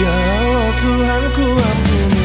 Ya Allah Tuhanku ampuni